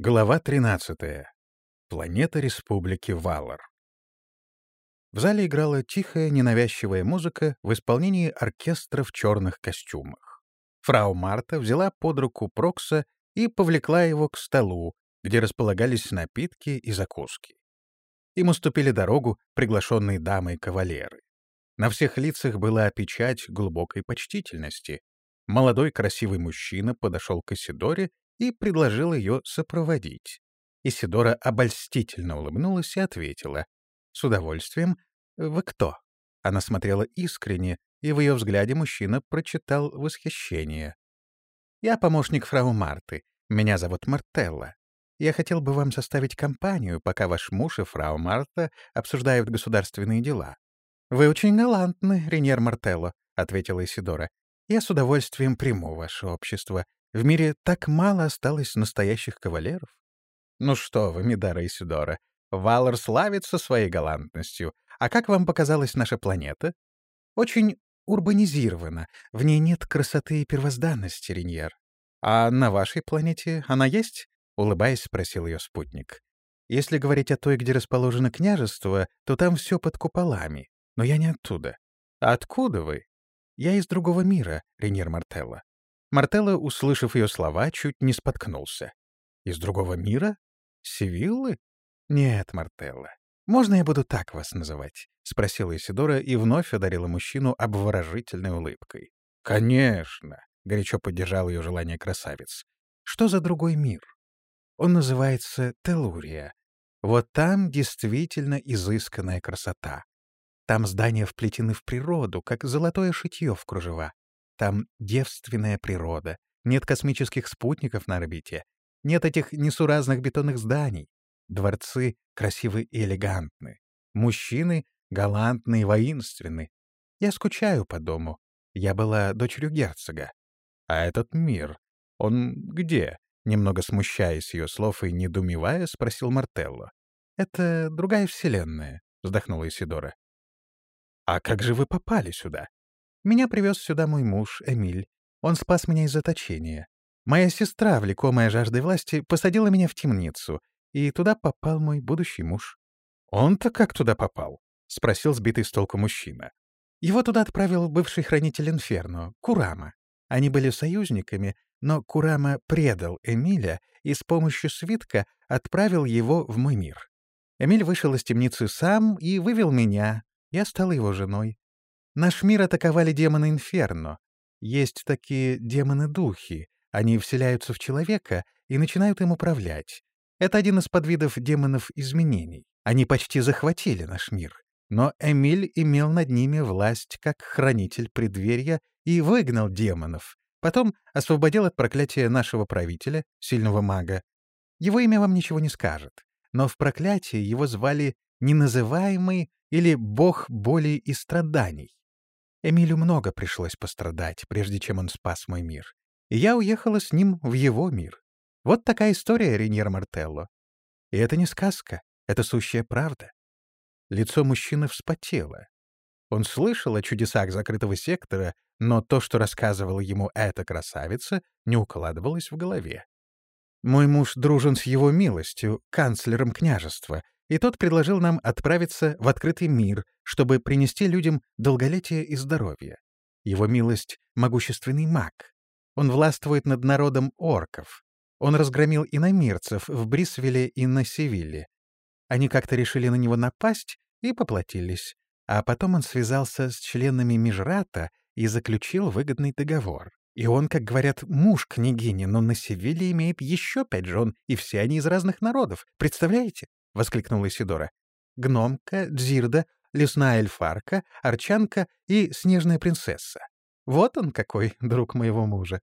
Глава 13. Планета Республики Валар. В зале играла тихая, ненавязчивая музыка в исполнении оркестра в черных костюмах. Фрау Марта взяла под руку Прокса и повлекла его к столу, где располагались напитки и закуски. Им уступили дорогу приглашенные дамы и кавалеры. На всех лицах была печать глубокой почтительности. Молодой красивый мужчина подошел к Исидоре и предложил ее сопроводить. Исидора обольстительно улыбнулась и ответила. «С удовольствием. Вы кто?» Она смотрела искренне, и в ее взгляде мужчина прочитал восхищение. «Я помощник фрау Марты. Меня зовут Мартелла. Я хотел бы вам составить компанию, пока ваш муж и фрау Марта обсуждают государственные дела». «Вы очень галантны, Реньер Мартелло», — ответила Исидора. «Я с удовольствием приму ваше общество. В мире так мало осталось настоящих кавалеров. Ну что вы, Мидара Исидора, Валар славится своей галантностью. А как вам показалась наша планета? Очень урбанизирована, в ней нет красоты и первозданности, Риньер. А на вашей планете она есть? Улыбаясь, спросил ее спутник. Если говорить о той, где расположено княжество, то там все под куполами. Но я не оттуда. А откуда вы? Я из другого мира, Реньер Мартелло. Мартелло, услышав ее слова, чуть не споткнулся. «Из другого мира? Севиллы?» «Нет, Мартелло. Можно я буду так вас называть?» — спросила Исидора и вновь одарила мужчину обворожительной улыбкой. «Конечно!» — горячо поддержал ее желание красавец. «Что за другой мир?» «Он называется Телурия. Вот там действительно изысканная красота. Там здания вплетены в природу, как золотое шитье в кружева. Там девственная природа, нет космических спутников на орбите, нет этих несуразных бетонных зданий. Дворцы красивы и элегантны. Мужчины галантны и воинственны. Я скучаю по дому. Я была дочерью герцога. А этот мир, он где? Немного смущаясь ее слов и недумевая, спросил Мартелло. «Это другая вселенная», — вздохнула Исидора. «А как же вы попали сюда?» Меня привез сюда мой муж, Эмиль. Он спас меня из заточения. Моя сестра, влекомая жаждой власти, посадила меня в темницу, и туда попал мой будущий муж. «Он-то как туда попал?» — спросил сбитый с толку мужчина. Его туда отправил бывший хранитель Инферно, Курама. Они были союзниками, но Курама предал Эмиля и с помощью свитка отправил его в мой мир. Эмиль вышел из темницы сам и вывел меня. Я стала его женой. Наш мир атаковали демоны Инферно. Есть такие демоны-духи. Они вселяются в человека и начинают им управлять. Это один из подвидов демонов изменений. Они почти захватили наш мир. Но Эмиль имел над ними власть как хранитель преддверия и выгнал демонов. Потом освободил от проклятия нашего правителя, сильного мага. Его имя вам ничего не скажет. Но в проклятии его звали неназываемый или бог боли и страданий. Эмилю много пришлось пострадать, прежде чем он спас мой мир. И я уехала с ним в его мир. Вот такая история, Реньер Мартелло. И это не сказка, это сущая правда. Лицо мужчины вспотело. Он слышал о чудесах закрытого сектора, но то, что рассказывала ему эта красавица, не укладывалось в голове. Мой муж дружен с его милостью, канцлером княжества, и тот предложил нам отправиться в открытый мир, чтобы принести людям долголетие и здоровье. Его милость — могущественный маг. Он властвует над народом орков. Он разгромил иномирцев в Брисвеле и на Севилле. Они как-то решили на него напасть и поплатились. А потом он связался с членами Межрата и заключил выгодный договор. И он, как говорят, муж княгини, но на Севилле имеет еще пять жен, и все они из разных народов. Представляете? — воскликнула Сидора. «Гномка, Дзирда, лесная эльфарка, арчанка и снежная принцесса. Вот он какой, друг моего мужа».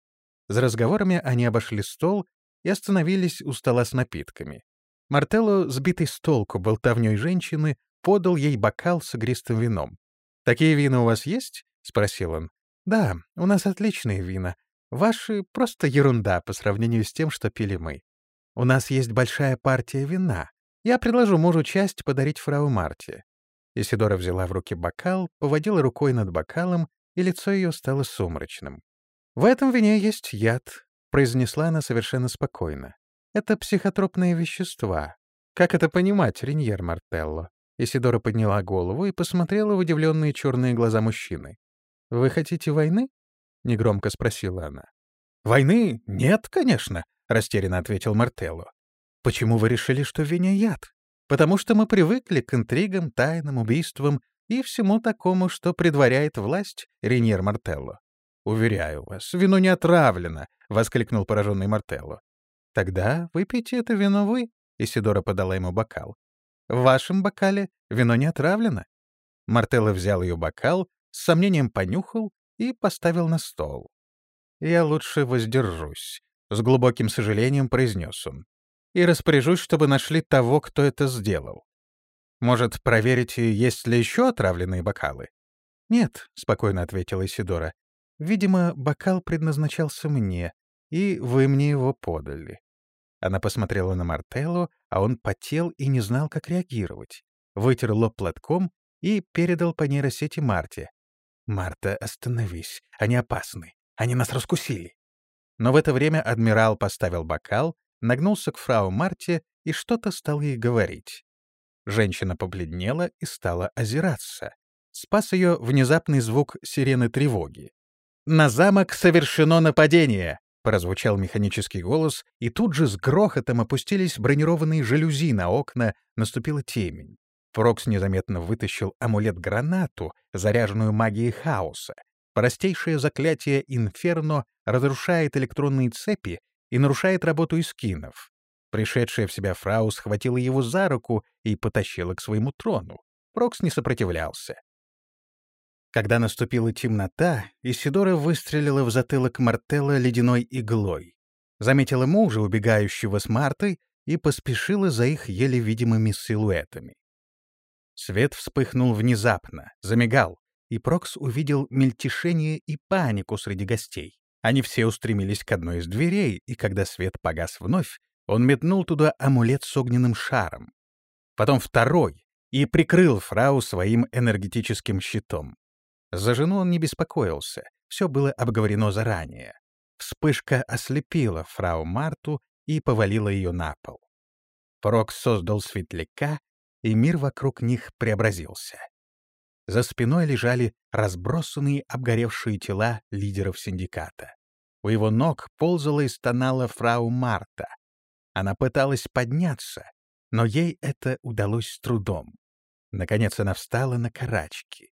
За разговорами они обошли стол и остановились у стола с напитками. Мартелло, сбитый с толку болтовней женщины, подал ей бокал с игристым вином. «Такие вина у вас есть?» — спросил он. «Да, у нас отличные вина. Ваши — просто ерунда по сравнению с тем, что пили мы. У нас есть большая партия вина, я предложу мужу часть подарить фрау Марте». Исидора взяла в руки бокал, поводила рукой над бокалом, и лицо ее стало сумрачным. «В этом вине есть яд», — произнесла она совершенно спокойно. Это психотропные вещества. Как это понимать, Риньер Мартелло? Исидора подняла голову и посмотрела в удивленные черные глаза мужчины. «Вы хотите войны?» — негромко спросила она. «Войны? Нет, конечно», — растерянно ответил Мартелло. «Почему вы решили, что Веня яд? Потому что мы привыкли к интригам, тайнам, убийствам и всему такому, что предваряет власть, Риньер Мартелло. «Уверяю вас, вино не отравлено!» — воскликнул пораженный Мартелло. «Тогда выпейте это вино вы», — Исидора подала ему бокал. «В вашем бокале вино не отравлено». Мартелло взял ее бокал, с сомнением понюхал и поставил на стол. «Я лучше воздержусь», — с глубоким сожалением произнес он. «И распоряжусь, чтобы нашли того, кто это сделал. Может, проверите, есть ли еще отравленные бокалы?» «Нет», — спокойно ответила Исидора. Видимо, бокал предназначался мне, и вы мне его подали. Она посмотрела на Мартелло, а он потел и не знал, как реагировать. Вытер лоб платком и передал по нейросети Марте. «Марта, остановись. Они опасны. Они нас раскусили». Но в это время адмирал поставил бокал, нагнулся к фрау Марте и что-то стал ей говорить. Женщина побледнела и стала озираться. Спас ее внезапный звук сирены тревоги. «На замок совершено нападение!» — прозвучал механический голос, и тут же с грохотом опустились бронированные жалюзи на окна, наступила темень. Фрокс незаметно вытащил амулет-гранату, заряженную магией хаоса. Простейшее заклятие «Инферно» разрушает электронные цепи и нарушает работу эскинов. Пришедшая в себя фрау схватила его за руку и потащила к своему трону. Прокс не сопротивлялся. Когда наступила темнота, Исидора выстрелила в затылок Мартелла ледяной иглой. Заметила мужа, убегающего с Мартой, и поспешила за их еле видимыми силуэтами. Свет вспыхнул внезапно, замигал, и Прокс увидел мельтешение и панику среди гостей. Они все устремились к одной из дверей, и когда свет погас вновь, он метнул туда амулет с огненным шаром. Потом второй, и прикрыл фрау своим энергетическим щитом. За жену он не беспокоился, все было обговорено заранее. Вспышка ослепила фрау Марту и повалила ее на пол. Прокс создал светляка, и мир вокруг них преобразился. За спиной лежали разбросанные обгоревшие тела лидеров синдиката. У его ног ползала и стонала фрау Марта. Она пыталась подняться, но ей это удалось с трудом. Наконец она встала на карачки.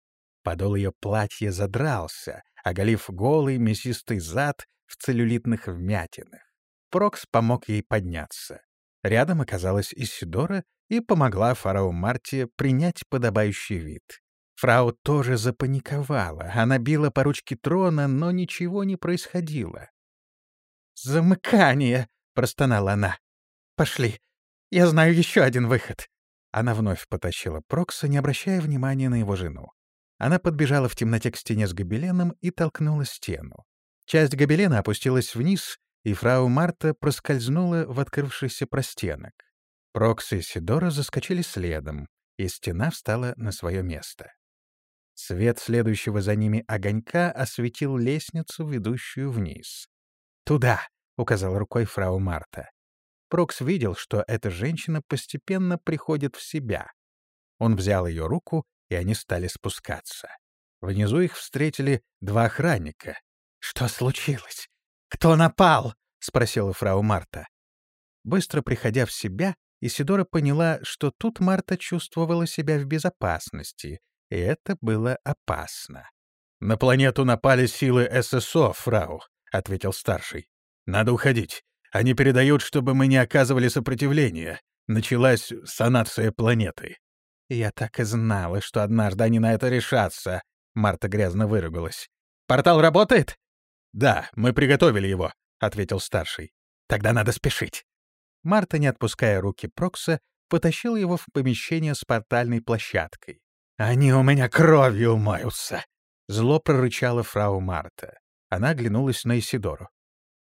Подол ее платья задрался, оголив голый мясистый зад в целлюлитных вмятинах. Прокс помог ей подняться. Рядом оказалась Исидора и помогла фарау Марте принять подобающий вид. Фрау тоже запаниковала. Она била по ручке трона, но ничего не происходило. «Замыкание!» — простонала она. «Пошли. Я знаю еще один выход». Она вновь потащила Прокса, не обращая внимания на его жену. Она подбежала в темноте к стене с гобеленом и толкнула стену. Часть гобелена опустилась вниз, и фрау Марта проскользнула в открывшийся простенок. Прокс и Сидора заскочили следом, и стена встала на свое место. Свет следующего за ними огонька осветил лестницу, ведущую вниз. «Туда!» — указал рукой фрау Марта. Прокс видел, что эта женщина постепенно приходит в себя. Он взял ее руку и они стали спускаться. Внизу их встретили два охранника. «Что случилось? Кто напал?» — спросила фрау Марта. Быстро приходя в себя, Исидора поняла, что тут Марта чувствовала себя в безопасности, и это было опасно. «На планету напали силы ССО, фрау», — ответил старший. «Надо уходить. Они передают, чтобы мы не оказывали сопротивления. Началась санация планеты». «Я так и знала, что однажды они на это решатся», — Марта грязно выругалась. «Портал работает?» «Да, мы приготовили его», — ответил старший. «Тогда надо спешить». Марта, не отпуская руки Прокса, потащил его в помещение с портальной площадкой. «Они у меня кровью умоются!» — зло прорычала фрау Марта. Она оглянулась на Исидору.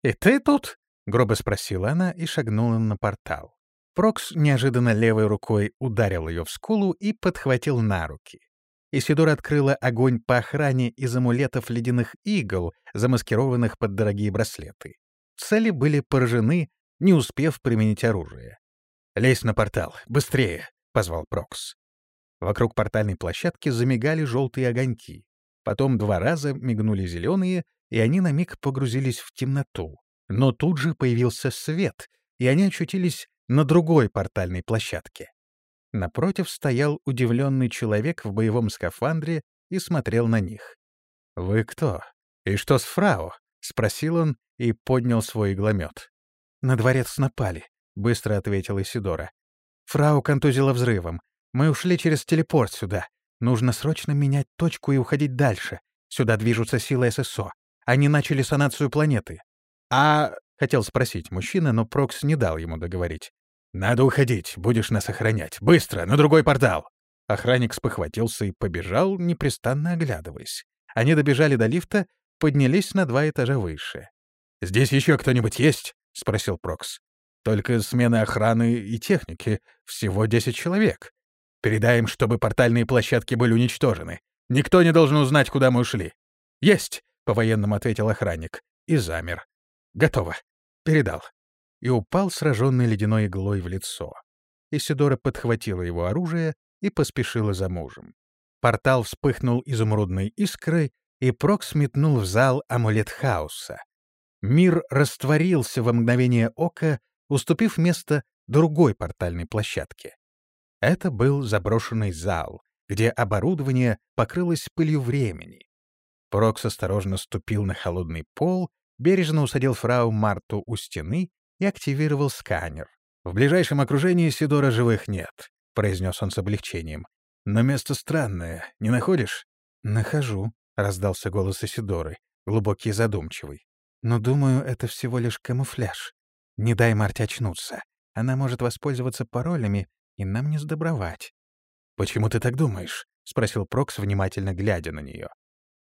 «И ты тут?» — грубо спросила она и шагнула на портал. Прокс неожиданно левой рукой ударил ее в скулу и подхватил на руки. Исидор открыла огонь по охране из амулетов ледяных игл, замаскированных под дорогие браслеты. Цели были поражены, не успев применить оружие. «Лезь на портал! Быстрее!» — позвал Прокс. Вокруг портальной площадки замигали желтые огоньки. Потом два раза мигнули зеленые, и они на миг погрузились в темноту. Но тут же появился свет, и они очутились на другой портальной площадке. Напротив стоял удивленный человек в боевом скафандре и смотрел на них. «Вы кто? И что с фрау?» — спросил он и поднял свой игломет. «На дворец напали», — быстро ответила Исидора. «Фрау контузила взрывом. Мы ушли через телепорт сюда. Нужно срочно менять точку и уходить дальше. Сюда движутся силы ССО. Они начали санацию планеты. А... Хотел спросить мужчина, но Прокс не дал ему договорить. «Надо уходить, будешь нас охранять. Быстро, на другой портал!» Охранник спохватился и побежал, непрестанно оглядываясь. Они добежали до лифта, поднялись на два этажа выше. «Здесь еще кто-нибудь есть?» — спросил Прокс. «Только смена охраны и техники. Всего десять человек. Передаем, чтобы портальные площадки были уничтожены. Никто не должен узнать, куда мы ушли. Есть, по-военному ответил охранник и замер. Готово. Передал. И упал сраженный ледяной иглой в лицо. Исидора подхватила его оружие и поспешила за мужем. Портал вспыхнул изумрудной искрой, и Прокс метнул в зал амулет хаоса. Мир растворился во мгновение ока, уступив место другой портальной площадке. Это был заброшенный зал, где оборудование покрылось пылью времени. Прокс осторожно ступил на холодный пол, бережно усадил фрау Марту у стены и активировал сканер. «В ближайшем окружении Сидора живых нет», — произнес он с облегчением. «Но место странное, не находишь?» «Нахожу», — раздался голос Исидоры, глубокий и задумчивый. «Но думаю, это всего лишь камуфляж. Не дай Марте очнуться. Она может воспользоваться паролями и нам не сдобровать. «Почему ты так думаешь?» — спросил Прокс, внимательно глядя на нее.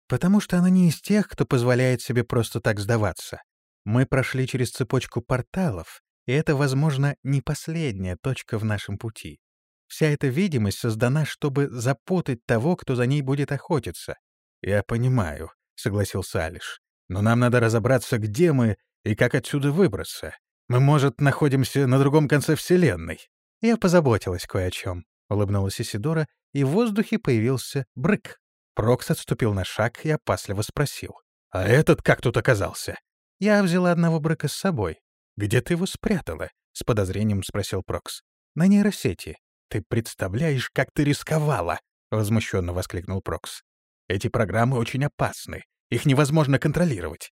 «Потому что она не из тех, кто позволяет себе просто так сдаваться. Мы прошли через цепочку порталов, и это, возможно, не последняя точка в нашем пути. Вся эта видимость создана, чтобы запутать того, кто за ней будет охотиться». «Я понимаю», — согласился Алиш. «Но нам надо разобраться, где мы и как отсюда выбраться. Мы, может, находимся на другом конце Вселенной». «Я позаботилась кое о чем», — улыбнулась Исидора, и в воздухе появился брык. Прокс отступил на шаг и опасливо спросил. «А этот как тут оказался?» «Я взяла одного брыка с собой». «Где ты его спрятала?» — с подозрением спросил Прокс. «На нейросети». «Ты представляешь, как ты рисковала!» — возмущенно воскликнул Прокс. «Эти программы очень опасны. Их невозможно контролировать».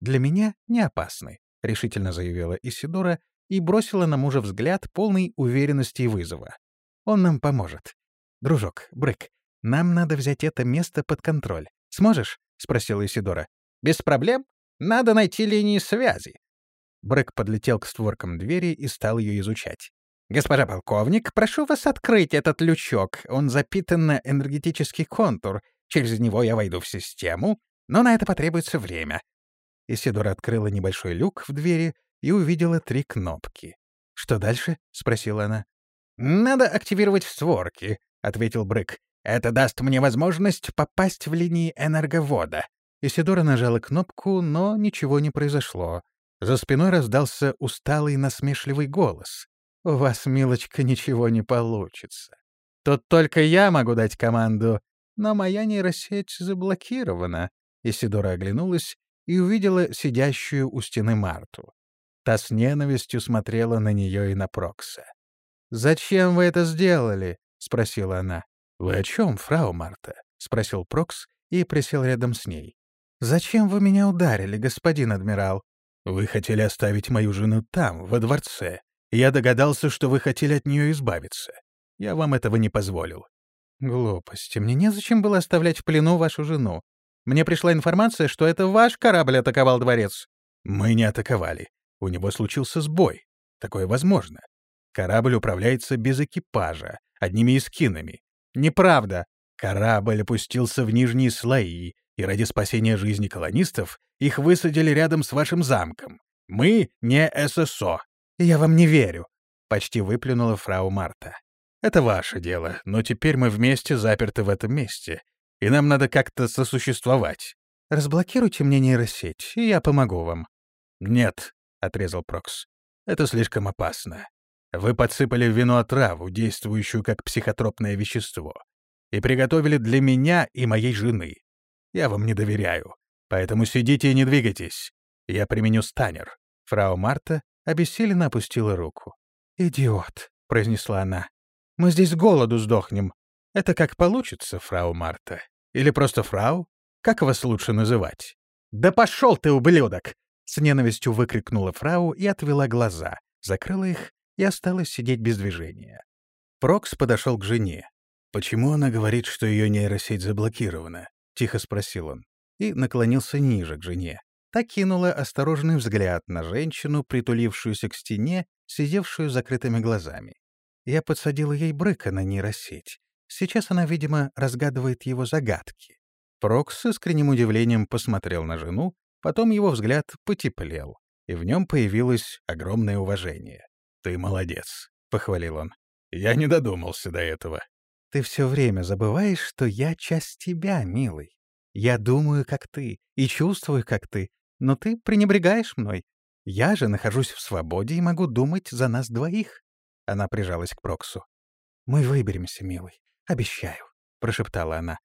«Для меня не опасны», — решительно заявила Исидора и бросила на мужа взгляд полной уверенности и вызова. «Он нам поможет. Дружок, Брэк, нам надо взять это место под контроль. Сможешь?» — спросила Исидора. «Без проблем. Надо найти линии связи». Брэк подлетел к створкам двери и стал ее изучать. «Госпожа полковник, прошу вас открыть этот лючок. Он запитан на энергетический контур. Через него я войду в систему, но на это потребуется время». Исидора открыла небольшой люк в двери и увидела три кнопки. «Что дальше?» — спросила она. «Надо активировать створки», — ответил Брык. «Это даст мне возможность попасть в линии энерговода». Исидора нажала кнопку, но ничего не произошло. За спиной раздался усталый насмешливый голос. «У вас, милочка, ничего не получится. Тут только я могу дать команду, но моя нейросеть заблокирована». Исидора оглянулась и увидела сидящую у стены Марту. Та с ненавистью смотрела на нее и на Прокса. «Зачем вы это сделали?» — спросила она. «Вы о чем, фрау Марта?» — спросил Прокс и присел рядом с ней. «Зачем вы меня ударили, господин адмирал?» «Вы хотели оставить мою жену там, во дворце. Я догадался, что вы хотели от нее избавиться. Я вам этого не позволил». «Глупости. Мне незачем было оставлять в плену вашу жену. Мне пришла информация, что это ваш корабль атаковал дворец». «Мы не атаковали. У него случился сбой. Такое возможно. Корабль управляется без экипажа, одними эскинами. Неправда. Корабль опустился в нижние слои, и ради спасения жизни колонистов их высадили рядом с вашим замком. Мы не ССО. Я вам не верю, — почти выплюнула фрау Марта. Это ваше дело, но теперь мы вместе заперты в этом месте, и нам надо как-то сосуществовать. Разблокируйте мне нейросеть, и я помогу вам. Нет, отрезал Прокс. Это слишком опасно. Вы подсыпали в вино отраву, действующую как психотропное вещество, и приготовили для меня и моей жены. Я вам не доверяю, поэтому сидите и не двигайтесь. Я применю станер». Фрау Марта обессиленно опустила руку. «Идиот», — произнесла она. «Мы здесь голоду сдохнем. Это как получится, фрау Марта. Или просто фрау? Как вас лучше называть?» «Да пошел ты, ублюдок!» С ненавистью выкрикнула фрау и отвела глаза, закрыла их и осталась сидеть без движения. Прокс подошел к жене. «Почему она говорит, что ее нейросеть заблокирована?» — тихо спросил он. И наклонился ниже к жене. Та кинула осторожный взгляд на женщину, притулившуюся к стене, сидевшую закрытыми глазами. Я подсадила ей брыка на нейросеть. Сейчас она, видимо, разгадывает его загадки. Прокс с искренним удивлением посмотрел на жену, потом его взгляд потеплел, и в нем появилось огромное уважение. «Ты молодец», — похвалил он. «Я не додумался до этого». «Ты все время забываешь, что я часть тебя, милый. Я думаю, как ты, и чувствую, как ты, но ты пренебрегаешь мной. Я же нахожусь в свободе и могу думать за нас двоих». Она прижалась к Проксу. «Мы выберемся, милый. Обещаю», — прошептала она.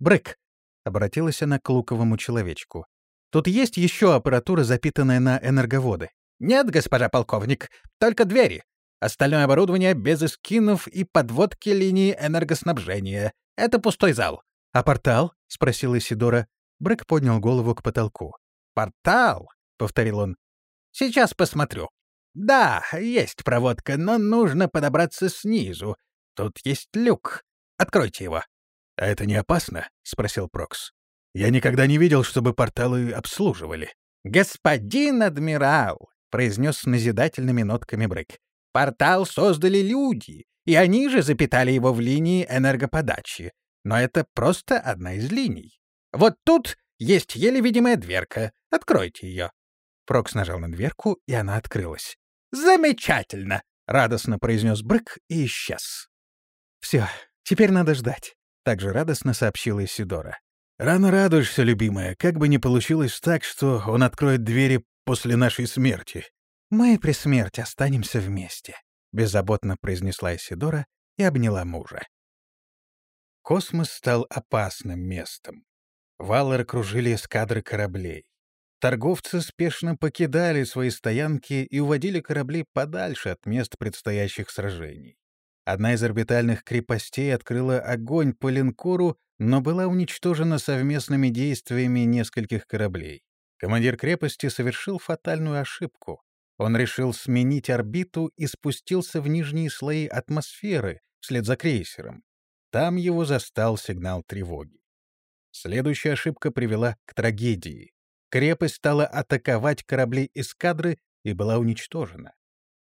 «Брык, Обратилась она к луковому человечку. «Тут есть еще аппаратура, запитанная на энерговоды?» «Нет, госпожа полковник, только двери. Остальное оборудование без эскинов и подводки линии энергоснабжения. Это пустой зал». «А портал?» — спросила Исидора. Брэк поднял голову к потолку. «Портал?» — повторил он. «Сейчас посмотрю. Да, есть проводка, но нужно подобраться снизу. Тут есть люк. Откройте его». «А это не опасно?» — спросил Прокс. «Я никогда не видел, чтобы порталы обслуживали». «Господин адмирал!» — произнес с назидательными нотками Брэк. «Портал создали люди, и они же запитали его в линии энергоподачи. Но это просто одна из линий. Вот тут есть еле видимая дверка. Откройте ее». Прокс нажал на дверку, и она открылась. «Замечательно!» — радостно произнес Брэк и исчез. «Все, теперь надо ждать». — также радостно сообщила Исидора. «Рано радуешься, любимая, как бы ни получилось так, что он откроет двери после нашей смерти». «Мы при смерти останемся вместе», — беззаботно произнесла Исидора и обняла мужа. Космос стал опасным местом. Валлы кружили эскадры кораблей. Торговцы спешно покидали свои стоянки и уводили корабли подальше от мест предстоящих сражений. Одна из орбитальных крепостей открыла огонь по линкору, но была уничтожена совместными действиями нескольких кораблей. Командир крепости совершил фатальную ошибку. Он решил сменить орбиту и спустился в нижние слои атмосферы вслед за крейсером. Там его застал сигнал тревоги. Следующая ошибка привела к трагедии. Крепость стала атаковать корабли эскадры и была уничтожена.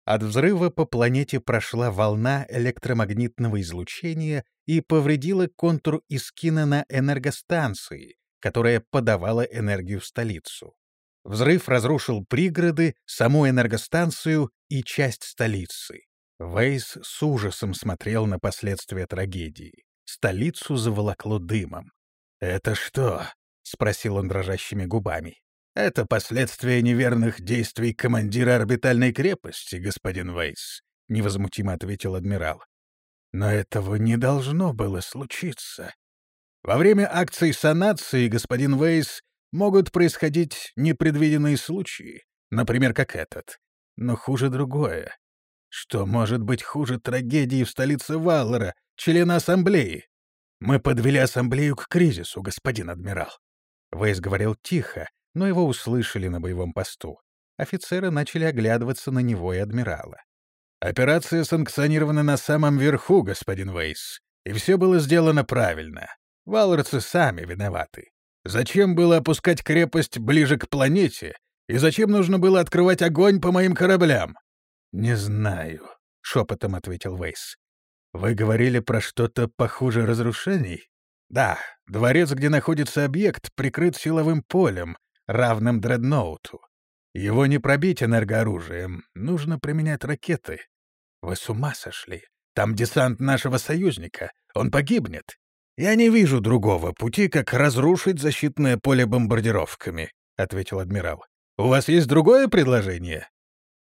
От взрыва по планете прошла волна электромагнитного излучения и повредила контур Искина на энергостанции, которая подавала энергию в столицу. Взрыв разрушил пригороды, саму энергостанцию и часть столицы. Вейс с ужасом смотрел на последствия трагедии. Столицу заволокло дымом. «Это что?» — спросил он дрожащими губами. Это последствия неверных действий командира орбитальной крепости, господин Вейс, — невозмутимо ответил адмирал. Но этого не должно было случиться. Во время акций санации, господин Вейс, могут происходить непредвиденные случаи, например, как этот. Но хуже другое. Что может быть хуже трагедии в столице Валлера, члена Ассамблеи? Мы подвели Ассамблею к кризису, господин адмирал. Вейс говорил тихо, но его услышали на боевом посту. Офицеры начали оглядываться на него и адмирала. «Операция санкционирована на самом верху, господин Вейс, и все было сделано правильно. Валорцы сами виноваты. Зачем было опускать крепость ближе к планете, и зачем нужно было открывать огонь по моим кораблям?» «Не знаю», — шепотом ответил Вейс. «Вы говорили про что-то похуже разрушений?» «Да, дворец, где находится объект, прикрыт силовым полем, равным дредноуту. Его не пробить энергооружием, нужно применять ракеты. Вы с ума сошли? Там десант нашего союзника, он погибнет. Я не вижу другого пути, как разрушить защитное поле бомбардировками, — ответил адмирал. У вас есть другое предложение?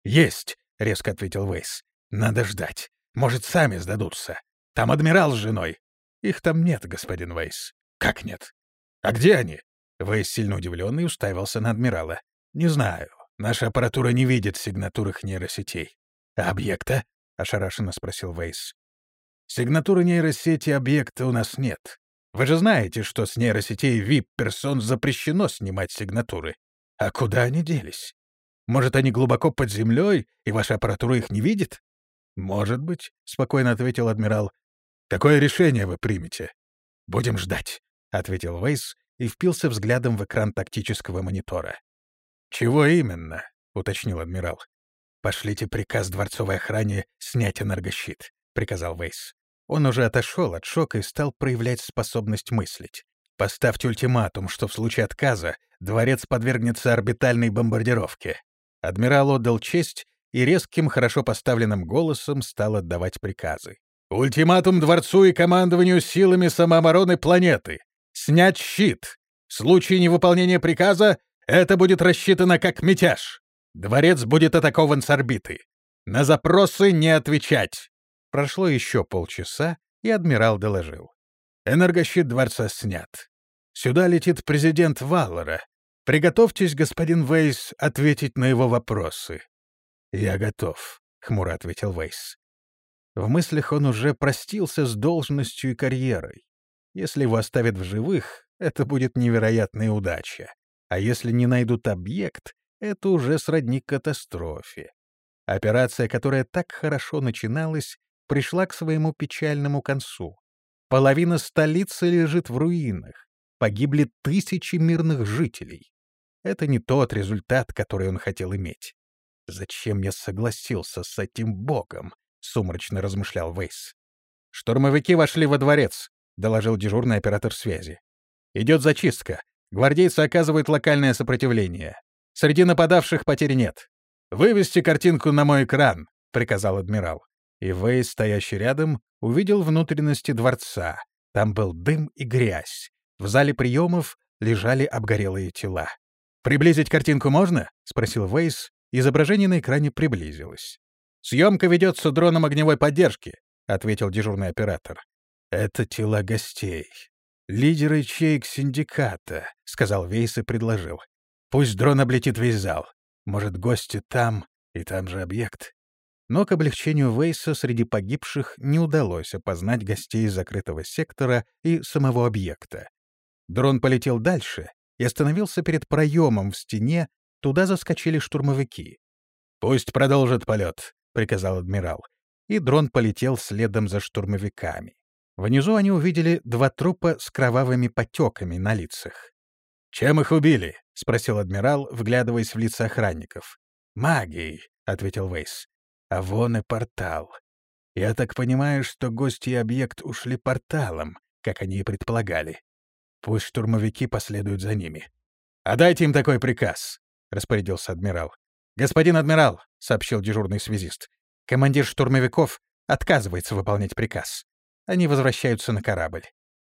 Есть. резко ответил Вейс. «Надо ждать. Может, сами сдадутся. Там адмирал с женой». «Их там нет, господин Вейс». «Как нет? А где они?» Вейс, сильно удивленный, уставился на адмирала. «Не знаю. Наша аппаратура не видит сигнатур их нейросетей». «А объекта?» — ошарашенно спросил Вейс. «Сигнатуры нейросети объекта у нас нет. Вы же знаете, что с нейросетей VIP-персон запрещено снимать сигнатуры. А куда они делись? Может, они глубоко под землей, и ваша аппаратура их не видит? Может быть, — спокойно ответил адмирал. Какое решение вы примете? Будем ждать, — ответил Вейс и впился взглядом в экран тактического монитора. Чего именно? — уточнил адмирал. «Пошлите приказ дворцовой охране снять энергощит», — приказал Вейс. Он уже отошел от шока и стал проявлять способность мыслить. «Поставьте ультиматум, что в случае отказа дворец подвергнется орбитальной бомбардировке». Адмирал отдал честь и резким, хорошо поставленным голосом стал отдавать приказы. «Ультиматум дворцу и командованию силами самообороны планеты! Снять щит! В случае невыполнения приказа это будет рассчитано как мятеж! Дворец будет атакован с орбиты! На запросы не отвечать! Прошло еще полчаса, и адмирал доложил. «Энергощит дворца снят. Сюда летит президент Валлера. Приготовьтесь, господин Вейс, ответить на его вопросы». «Я готов», — хмуро ответил Вейс. В мыслях он уже простился с должностью и карьерой. Если его оставят в живых, это будет невероятная удача. А если не найдут объект, это уже сродни катастрофе. Операция, которая так хорошо начиналась, пришла к своему печальному концу. Половина столицы лежит в руинах. Погибли тысячи мирных жителей. Это не тот результат, который он хотел иметь. «Зачем я согласился с этим богом?» — сумрачно размышлял Вейс. «Штурмовики вошли во дворец», — доложил дежурный оператор связи. «Идет зачистка. Гвардейцы оказывают локальное сопротивление. Среди нападавших потерь нет. Вывести картинку на мой экран», — приказал адмирал и Вейс, стоящий рядом, увидел внутренности дворца. Там был дым и грязь. В зале приемов лежали обгорелые тела. «Приблизить картинку можно?» — спросил Вейс. Изображение на экране приблизилось. «Съемка ведется дроном огневой поддержки», — ответил дежурный оператор. «Это тела гостей. Лидеры ячеек синдиката», — сказал Вейс и предложил. «Пусть дрон облетит весь зал. Может, гости там, и там же объект. Но к облегчению Вейса среди погибших не удалось опознать гостей закрытого сектора и самого объекта. Дрон полетел дальше и остановился перед проемом в стене, туда заскочили штурмовики. «Пусть продолжит полет», — приказал адмирал, и дрон полетел следом за штурмовиками. Внизу они увидели два трупа с кровавыми потеками на лицах. «Чем их убили?» — спросил адмирал, вглядываясь в лица охранников. «Магией», — ответил Вейс а вон и портал. Я так понимаю, что гости и объект ушли порталом, как они и предполагали. Пусть штурмовики последуют за ними. — А дайте им такой приказ, — распорядился адмирал. — Господин адмирал, — сообщил дежурный связист, — командир штурмовиков отказывается выполнять приказ. Они возвращаются на корабль.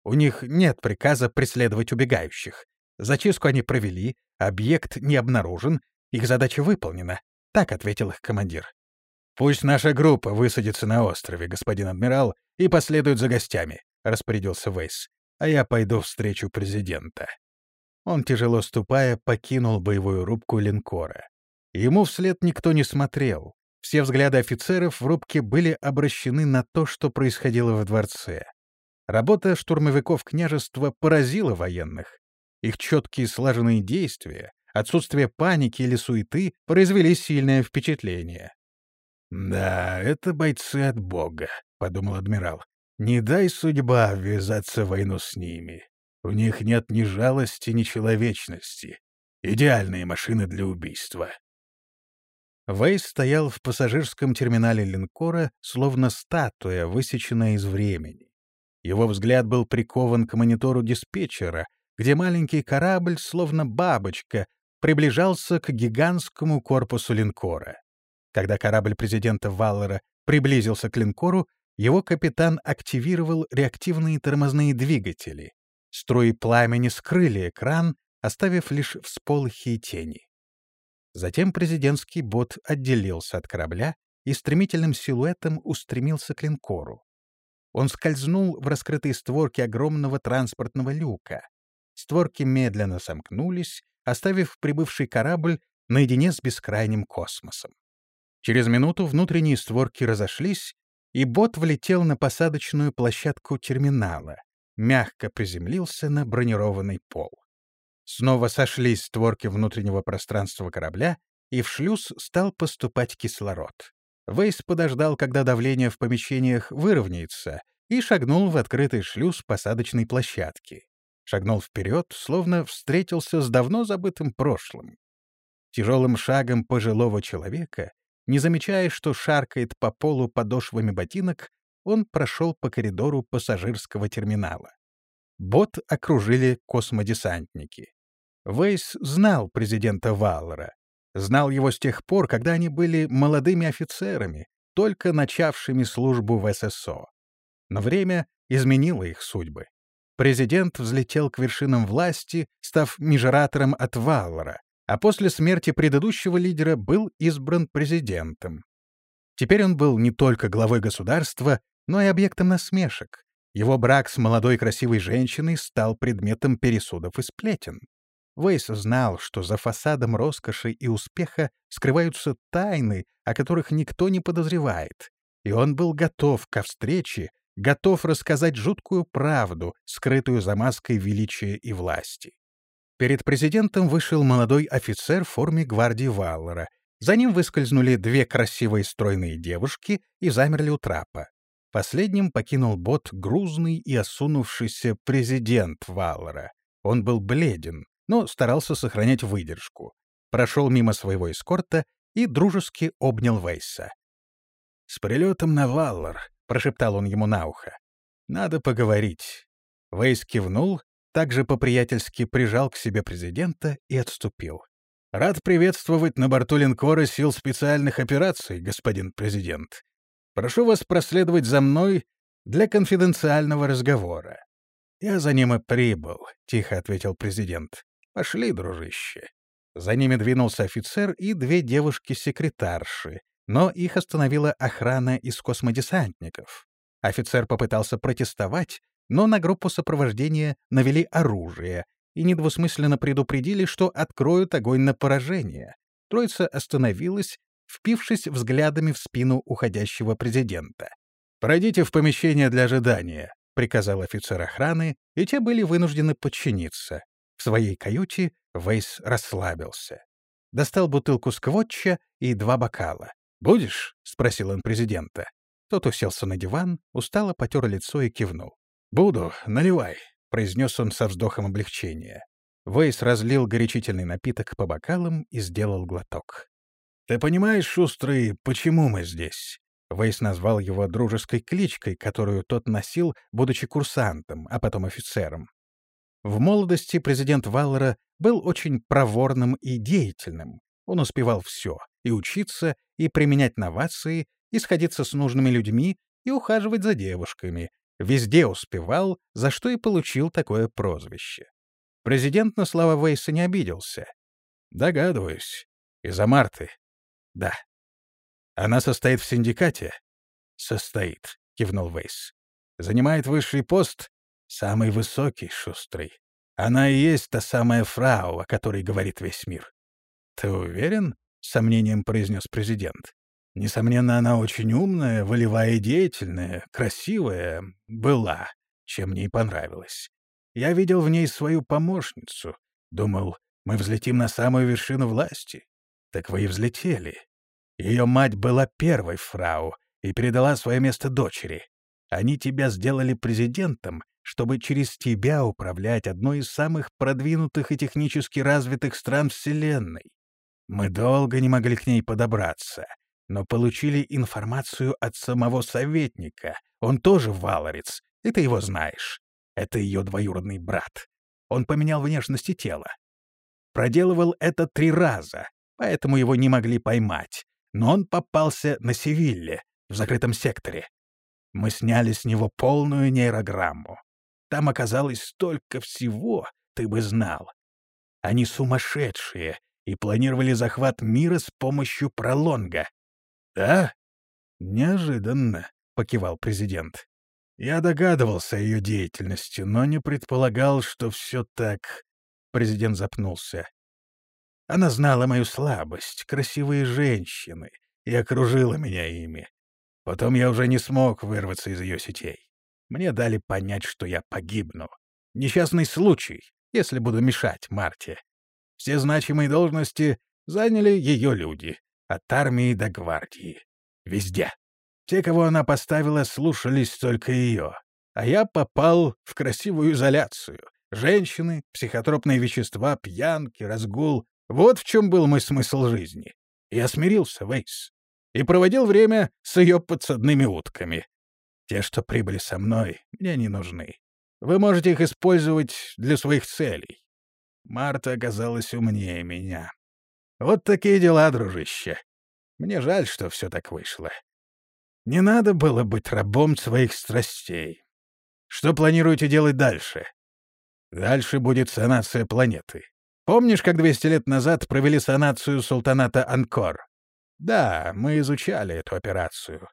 У них нет приказа преследовать убегающих. Зачистку они провели, объект не обнаружен, их задача выполнена. Так ответил их командир. «Пусть наша группа высадится на острове, господин адмирал, и последует за гостями», — распорядился Вейс. «А я пойду встречу президента». Он, тяжело ступая, покинул боевую рубку линкора. Ему вслед никто не смотрел. Все взгляды офицеров в рубке были обращены на то, что происходило в дворце. Работа штурмовиков княжества поразила военных. Их четкие слаженные действия, отсутствие паники или суеты произвели сильное впечатление. «Да, это бойцы от Бога», — подумал адмирал. «Не дай судьба ввязаться в войну с ними. У них нет ни жалости, ни человечности. Идеальные машины для убийства». Вейс стоял в пассажирском терминале линкора, словно статуя, высеченная из времени. Его взгляд был прикован к монитору диспетчера, где маленький корабль, словно бабочка, приближался к гигантскому корпусу линкора. Когда корабль президента Валлера приблизился к линкору, его капитан активировал реактивные тормозные двигатели. Струи пламени скрыли экран, оставив лишь всполохи и тени. Затем президентский бот отделился от корабля и стремительным силуэтом устремился к линкору. Он скользнул в раскрытые створки огромного транспортного люка. Створки медленно сомкнулись, оставив прибывший корабль наедине с бескрайним космосом. Через минуту внутренние створки разошлись, и бот влетел на посадочную площадку терминала, мягко приземлился на бронированный пол. Снова сошлись створки внутреннего пространства корабля, и в шлюз стал поступать кислород. Вейс подождал, когда давление в помещениях выровняется, и шагнул в открытый шлюз посадочной площадки. Шагнул вперед, словно встретился с давно забытым прошлым. Тяжелым шагом пожилого человека, не замечая, что шаркает по полу подошвами ботинок, он прошел по коридору пассажирского терминала. Бот окружили космодесантники. Вейс знал президента Валлера, Знал его с тех пор, когда они были молодыми офицерами, только начавшими службу в ССО. Но время изменило их судьбы. Президент взлетел к вершинам власти, став межратором от Валлера, а после смерти предыдущего лидера был избран президентом. Теперь он был не только главой государства, но и объектом насмешек. Его брак с молодой красивой женщиной стал предметом пересудов и сплетен. Вейс знал, что за фасадом роскоши и успеха скрываются тайны, о которых никто не подозревает, и он был готов ко встрече, готов рассказать жуткую правду, скрытую за маской величия и власти. Перед президентом вышел молодой офицер в форме гвардии Валлера. За ним выскользнули две красивые стройные девушки и замерли у трапа. Последним покинул бот грузный и осунувшийся президент Валлера. Он был бледен, но старался сохранять выдержку. Прошел мимо своего эскорта и дружески обнял Вейса. «С прилетом на Валлар», — прошептал он ему на ухо. «Надо поговорить». Вейс кивнул, также по-приятельски прижал к себе президента и отступил. «Рад приветствовать на борту линкора сил специальных операций, господин президент. Прошу вас проследовать за мной для конфиденциального разговора». «Я за ним и прибыл», — тихо ответил президент. «Пошли, дружище». За ними двинулся офицер и две девушки-секретарши, но их остановила охрана из космодесантников. Офицер попытался протестовать, но на группу сопровождения навели оружие и недвусмысленно предупредили, что откроют огонь на поражение. Троица остановилась, впившись взглядами в спину уходящего президента. «Пройдите в помещение для ожидания», — приказал офицер охраны, и те были вынуждены подчиниться. В своей каюте Вейс расслабился. Достал бутылку сквотча и два бокала. «Будешь?» — спросил он президента. Тот уселся на диван, устало потер лицо и кивнул. «Буду, наливай», — произнес он со вздохом облегчения. Вейс разлил горячительный напиток по бокалам и сделал глоток. «Ты понимаешь, Шустрый, почему мы здесь?» Вейс назвал его дружеской кличкой, которую тот носил, будучи курсантом, а потом офицером. В молодости президент Валлера был очень проворным и деятельным. Он успевал все — и учиться, и применять новации, и сходиться с нужными людьми, и ухаживать за девушками. Везде успевал, за что и получил такое прозвище. Президент на слова Вейса не обиделся. «Догадываюсь. Из-за Марты?» «Да». «Она состоит в синдикате?» «Состоит», — кивнул Вейс. «Занимает высший пост Самый высокий, шустрый. Она и есть та самая фрау, о которой говорит весь мир. Ты уверен? — сомнением произнес президент. Несомненно, она очень умная, волевая и деятельная, красивая, была, чем мне и понравилось. Я видел в ней свою помощницу. Думал, мы взлетим на самую вершину власти. Так вы и взлетели. Ее мать была первой фрау и передала свое место дочери. Они тебя сделали президентом, чтобы через тебя управлять одной из самых продвинутых и технически развитых стран Вселенной. Мы долго не могли к ней подобраться, но получили информацию от самого советника. Он тоже валорец, и ты его знаешь. Это ее двоюродный брат. Он поменял внешность и тело. Проделывал это три раза, поэтому его не могли поймать. Но он попался на Севилле, в закрытом секторе. Мы сняли с него полную нейрограмму. Там оказалось столько всего, ты бы знал. Они сумасшедшие, и планировали захват мира с помощью пролонга. Да? Неожиданно, покивал президент. Я догадывался о ее деятельности, но не предполагал, что все так... Президент запнулся. Она знала мою слабость, красивые женщины, и окружила меня ими. Потом я уже не смог вырваться из ее сетей. Мне дали понять, что я погибну. Несчастный случай, если буду мешать Марте. Все значимые должности заняли ее люди, от армии до гвардии. Везде. Те, кого она поставила, слушались только ее. А я попал в красивую изоляцию. Женщины, психотропные вещества, пьянки, разгул. Вот в чем был мой смысл жизни. Я смирился, Вейс. И проводил время с ее подсадными утками. Те, что прибыли со мной, мне не нужны. Вы можете их использовать для своих целей. Марта оказалась умнее меня. Вот такие дела, дружище. Мне жаль, что все так вышло. Не надо было быть рабом своих страстей. Что планируете делать дальше? Дальше будет санация планеты. Помнишь, как 200 лет назад провели санацию султаната Анкор? Да, мы изучали эту операцию.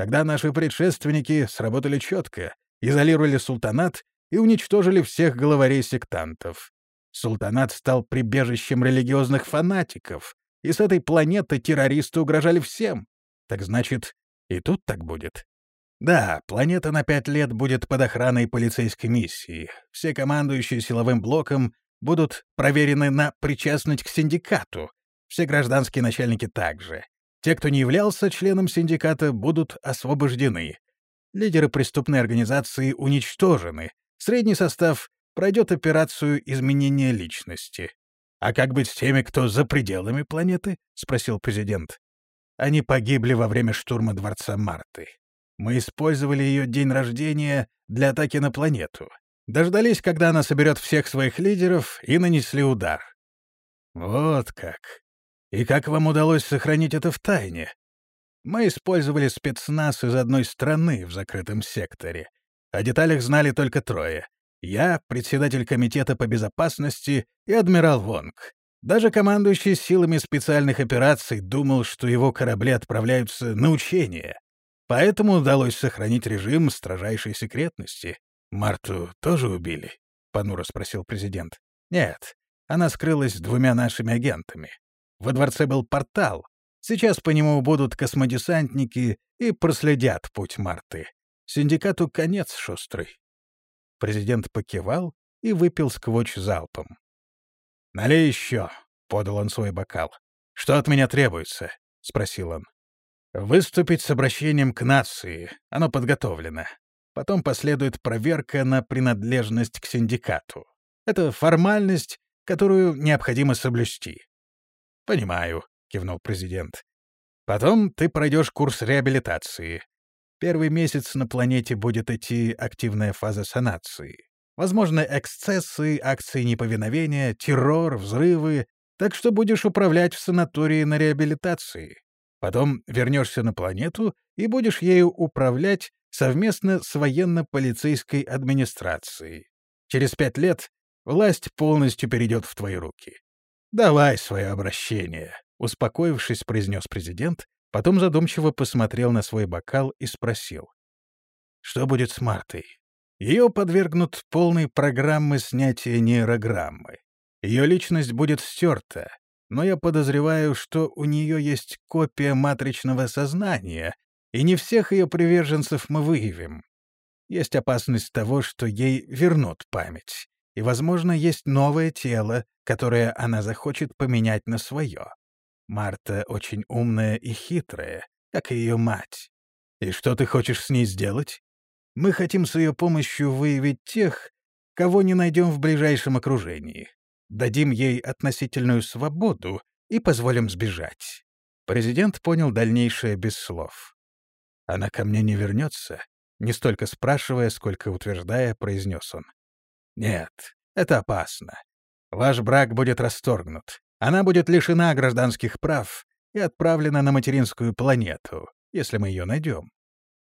Тогда наши предшественники сработали четко, изолировали султанат и уничтожили всех главарей сектантов. Султанат стал прибежищем религиозных фанатиков, и с этой планеты террористы угрожали всем. Так значит, и тут так будет? Да, планета на пять лет будет под охраной полицейской миссии. Все командующие силовым блоком будут проверены на причастность к синдикату. Все гражданские начальники также. Те, кто не являлся членом синдиката, будут освобождены. Лидеры преступной организации уничтожены. Средний состав пройдет операцию изменения личности. «А как быть с теми, кто за пределами планеты?» — спросил президент. Они погибли во время штурма Дворца Марты. Мы использовали ее день рождения для атаки на планету. Дождались, когда она соберет всех своих лидеров, и нанесли удар. Вот как. И как вам удалось сохранить это в тайне? Мы использовали спецназ из одной страны в закрытом секторе. О деталях знали только трое. Я, председатель комитета по безопасности и адмирал Вонг. Даже командующий силами специальных операций думал, что его корабли отправляются на учения. Поэтому удалось сохранить режим строжайшей секретности. «Марту тоже убили?» — понуро спросил президент. «Нет, она скрылась с двумя нашими агентами. Во дворце был портал. Сейчас по нему будут космодесантники и проследят путь Марты. Синдикату конец шустрый. Президент покивал и выпил сквотч залпом. «Налей еще», — подал он свой бокал. «Что от меня требуется?» — спросил он. «Выступить с обращением к нации. Оно подготовлено. Потом последует проверка на принадлежность к синдикату. Это формальность, которую необходимо соблюсти». «Понимаю», — кивнул президент. «Потом ты пройдешь курс реабилитации. Первый месяц на планете будет идти активная фаза санации. Возможно, эксцессы, акции неповиновения, террор, взрывы. Так что будешь управлять в санатории на реабилитации. Потом вернешься на планету и будешь ею управлять совместно с военно-полицейской администрацией. Через пять лет власть полностью перейдет в твои руки. «Давай свое обращение», — успокоившись, произнес президент Потом задумчиво посмотрел на свой бокал и спросил. «Что будет с Мартой?» Ее подвергнут полной программы снятия нейрограммы. Ее личность будет стерта, но я подозреваю, что у нее есть копия матричного сознания, и не всех ее приверженцев мы выявим. Есть опасность того, что ей вернут память, и, возможно, есть новое тело, которое она захочет поменять на свое. Марта очень умная и хитрая, как и ее мать. И что ты хочешь с ней сделать? Мы хотим с ее помощью выявить тех, кого не найдем в ближайшем окружении. Дадим ей относительную свободу и позволим сбежать. Президент понял дальнейшее без слов. Она ко мне не вернется, не столько спрашивая, сколько утверждая, произнес он. Нет, это опасно. Ваш брак будет расторгнут. Она будет лишена гражданских прав и отправлена на материнскую планету, если мы ее найдем.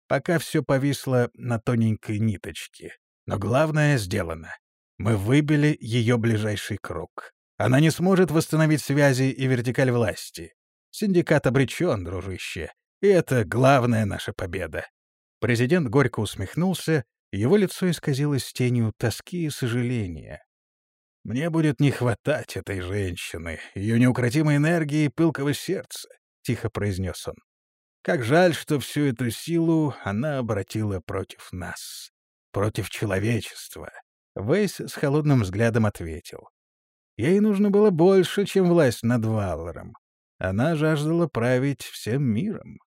Пока все повисло на тоненькой ниточке. Но главное сделано. Мы выбили ее ближайший круг. Она не сможет восстановить связи и вертикаль власти. Синдикат обречен, дружище. И это главная наша победа. Президент горько усмехнулся, его лицо исказилось тенью тоски и сожаления. «Мне будет не хватать этой женщины, ее неукротимой энергии и пылкого сердца», — тихо произнес он. «Как жаль, что всю эту силу она обратила против нас, против человечества». Вейс с холодным взглядом ответил. Ей нужно было больше, чем власть над Валлером. Она жаждала править всем миром.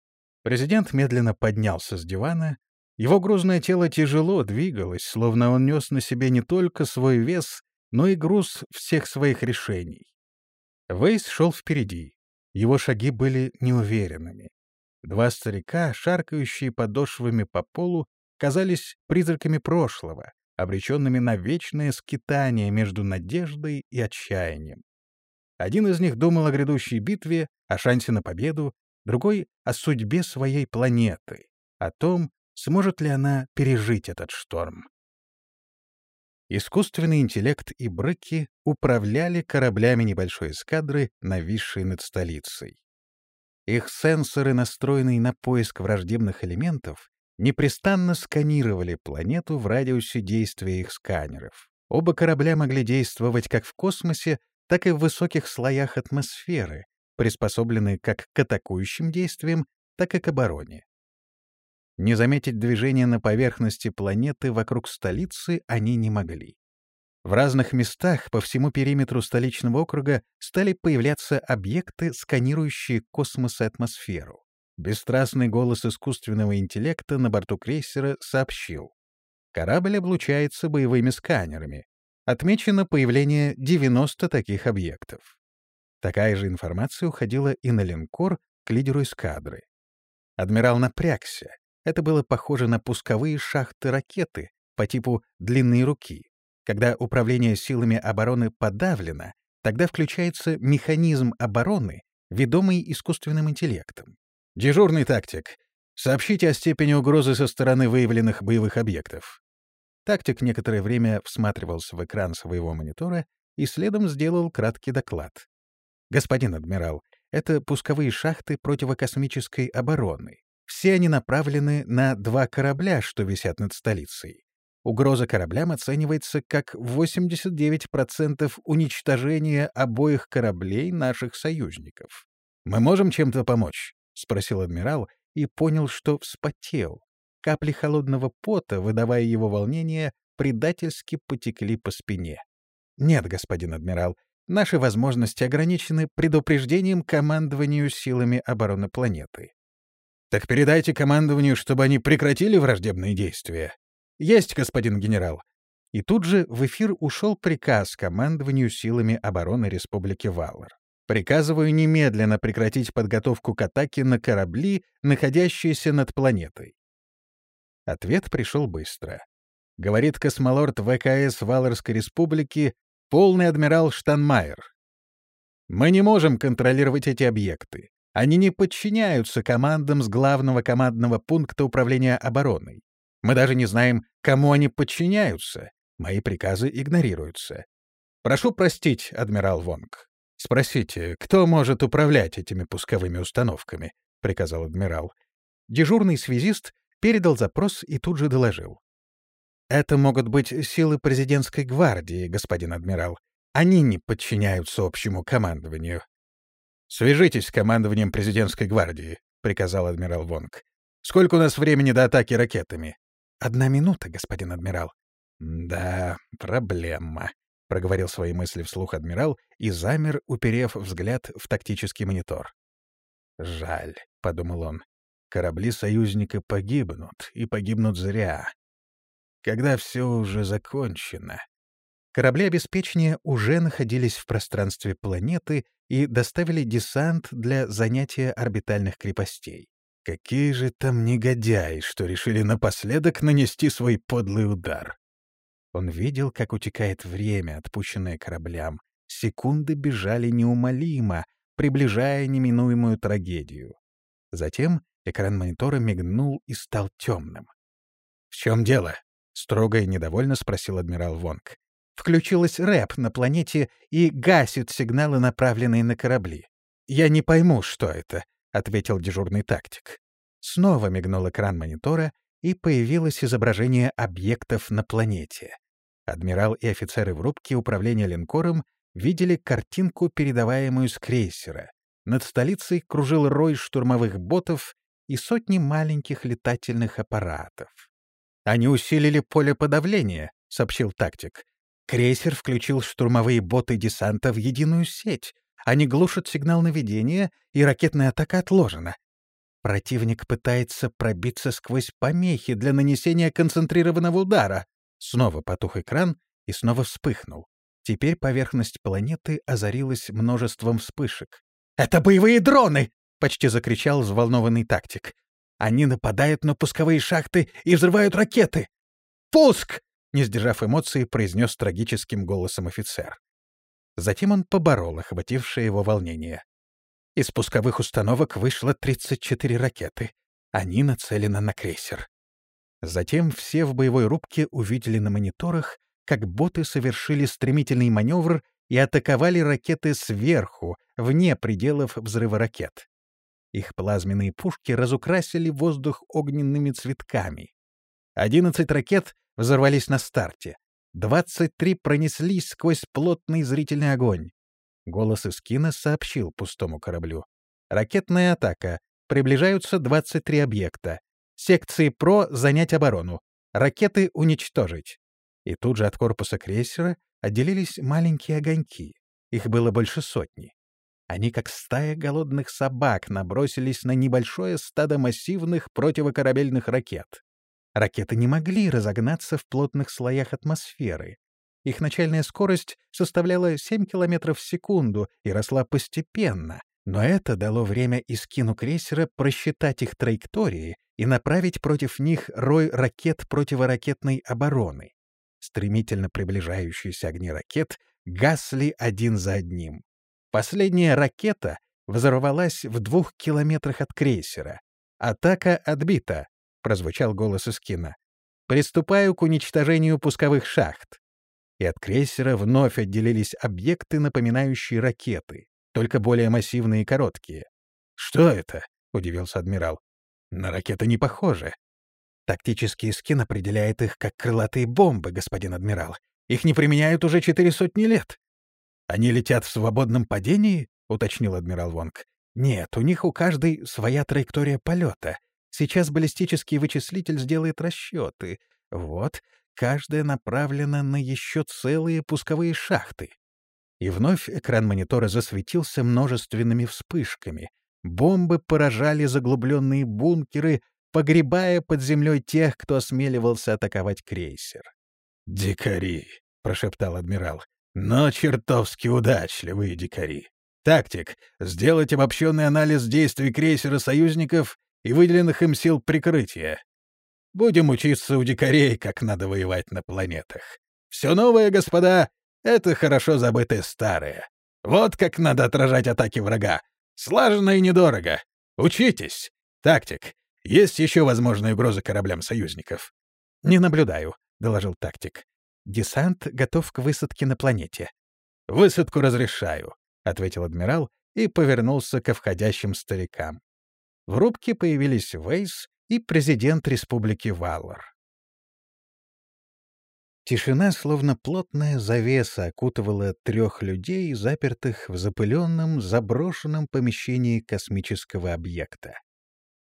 Президент медленно поднялся с дивана. Его грузное тело тяжело двигалось, словно он нес на себе не только свой вес, но и груз всех своих решений. Вейс шел впереди. Его шаги были неуверенными. Два старика, шаркающие подошвами по полу, казались призраками прошлого, обреченными на вечное скитание между надеждой и отчаянием. Один из них думал о грядущей битве, о шансе на победу, другой — о судьбе своей планеты, о том, сможет ли она пережить этот шторм. Искусственный интеллект и брыки управляли кораблями небольшой эскадры, нависшей над столицей. Их сенсоры, настроенные на поиск враждебных элементов, непрестанно сканировали планету в радиусе действия их сканеров. Оба корабля могли действовать как в космосе, так и в высоких слоях атмосферы, приспособленные как к атакующим действиям, так и к обороне. Не заметить движения на поверхности планеты вокруг столицы они не могли. В разных местах по всему периметру столичного округа стали появляться объекты, сканирующие космос и атмосферу. Бесстрастный голос искусственного интеллекта на борту крейсера сообщил. Корабль облучается боевыми сканерами, Отмечено появление 90 таких объектов. Такая же информация уходила и на линкор к лидеру эскадры. Адмирал напрягся. Это было похоже на пусковые шахты ракеты по типу длинной руки. Когда управление силами обороны подавлено, тогда включается механизм обороны, ведомый искусственным интеллектом. Дежурный тактик. Сообщите о степени угрозы со стороны выявленных боевых объектов. Тактик некоторое время всматривался в экран своего монитора и следом сделал краткий доклад. «Господин адмирал, это пусковые шахты противокосмической обороны. Все они направлены на два корабля, что висят над столицей. Угроза кораблям оценивается как 89% уничтожения обоих кораблей наших союзников. «Мы можем чем-то помочь?» — спросил адмирал и понял, что вспотел. Капли холодного пота, выдавая его волнение, предательски потекли по спине. «Нет, господин адмирал, наши возможности ограничены предупреждением командованию силами обороны планеты». «Так передайте командованию, чтобы они прекратили враждебные действия». «Есть, господин генерал». И тут же в эфир ушел приказ командованию силами обороны Республики Валлар. Приказываю немедленно прекратить подготовку к атаке на корабли, находящиеся над планетой. Ответ пришел быстро. Говорит космолорд ВКС Валарской республики полный адмирал Штанмайер. Мы не можем контролировать эти объекты. Они не подчиняются командам с главного командного пункта управления обороной. Мы даже не знаем, кому они подчиняются. Мои приказы игнорируются. Прошу простить, адмирал Вонг. Спросите, кто может управлять этими пусковыми установками? — приказал адмирал. Дежурный связист передал запрос и тут же доложил. «Это могут быть силы президентской гвардии, господин адмирал. Они не подчиняются общему командованию». «Свяжитесь с командованием президентской гвардии», — приказал адмирал Вонг. «Сколько у нас времени до атаки ракетами?» «Одна минута, господин адмирал». «Да, проблема», — проговорил свои мысли вслух адмирал и замер, уперев взгляд в тактический монитор. «Жаль», — подумал он, корабли союзника погибнут, и погибнут зря. Когда все уже закончено. Корабли обеспечения уже находились в пространстве планеты и доставили десант для занятия орбитальных крепостей. Какие же там негодяи, что решили напоследок нанести свой подлый удар. Он видел, как утекает время, отпущенное кораблям. Секунды бежали неумолимо, приближая неминуемую трагедию. Затем Экран монитора мигнул и стал темным. «В чем дело?» — строго и недовольно спросил адмирал Вонг. Включилась рэп на планете и гасит сигналы, направленные на корабли. «Я не пойму, что это», — ответил дежурный тактик. Снова мигнул экран монитора, и появилось изображение объектов на планете. Адмирал и офицеры в рубке управления линкором видели картинку, передаваемую с крейсера. Над столицей кружил рой штурмовых ботов и сотни маленьких летательных аппаратов. «Они усилили поле подавления», — сообщил тактик. «Крейсер включил штурмовые боты десанта в единую сеть. Они глушат сигнал наведения, и ракетная атака отложена. Противник пытается пробиться сквозь помехи для нанесения концентрированного удара. Снова потух экран и снова вспыхнул. Теперь поверхность планеты озарилась множеством вспышек. «Это боевые дроны!» — почти закричал взволнованный тактик. «Они нападают на пусковые шахты и взрывают ракеты!» «Пуск!» — не сдержав эмоций, произнес трагическим голосом офицер. Затем он поборол охватившее его волнение. Из пусковых установок вышло 34 ракеты. Они нацелены на крейсер. Затем все в боевой рубке увидели на мониторах, как боты совершили стремительный маневр и атаковали ракеты сверху, вне пределов взрыва ракет. Их плазменные пушки разукрасили воздух огненными цветками. 11 ракет взорвались на старте. 23 пронеслись сквозь плотный зрительный огонь. Голос из кино сообщил пустому кораблю. «Ракетная атака. Приближаются 23 объекта. Секции ПРО занять оборону. Ракеты уничтожить». И тут же от корпуса крейсера отделились маленькие огоньки. Их было больше сотни. Они, как стая голодных собак, набросились на небольшое стадо массивных противокорабельных ракет. Ракеты не могли разогнаться в плотных слоях атмосферы, их начальная скорость составляла 7 км в секунду и росла постепенно, но это дало время Искину крейсера просчитать их траектории и направить против них рой ракет противоракетной обороны. Стремительно приближающиеся огни ракет гасли один за одним. Последняя ракета взорвалась в двух километрах от крейсера. «Атака отбита», — прозвучал голос Искина. «Приступаю к уничтожению пусковых шахт» и от крейсера вновь отделились объекты, напоминающие ракеты, только более массивные и короткие. «Что это?» — удивился адмирал. «На ракеты не похоже». «Тактический скин определяет их как крылатые бомбы, господин адмирал. Их не применяют уже четыре сотни лет». «Они летят в свободном падении?» — уточнил адмирал Вонг. «Нет, у них у каждой своя траектория полета. Сейчас баллистический вычислитель сделает расчеты. Вот, каждая направлена на еще целые пусковые шахты. И вновь экран монитора засветился множественными вспышками. Бомбы поражали заглубленные бункеры, погребая под землей тех, кто осмеливался атаковать крейсер. «Дикари», — прошептал адмирал, — «но чертовски удачливые дикари. Тактик — сделать обобщенный анализ действий крейсера союзников и выделенных им сил прикрытия. Будем учиться у дикарей, как надо воевать на планетах. Все новое, господа, — это хорошо забытое старое. Вот как надо отражать атаки врага. Слаженно и недорого. Учитесь. Тактик. Есть еще возможные угрозы кораблям союзников? — Не наблюдаю, — доложил тактик. Десант готов к высадке на планете. — Высадку разрешаю, — ответил адмирал и повернулся ко входящим старикам. В рубке появились Вейс и президент республики Валлар. Тишина, словно плотная завеса, окутывала трех людей, запертых в запыленном, заброшенном помещении космического объекта.